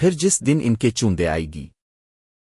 پھر جس دن ان کے چوندے آئے گی۔